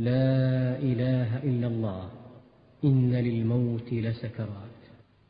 لا إله إلا الله. إن للموت لسكرات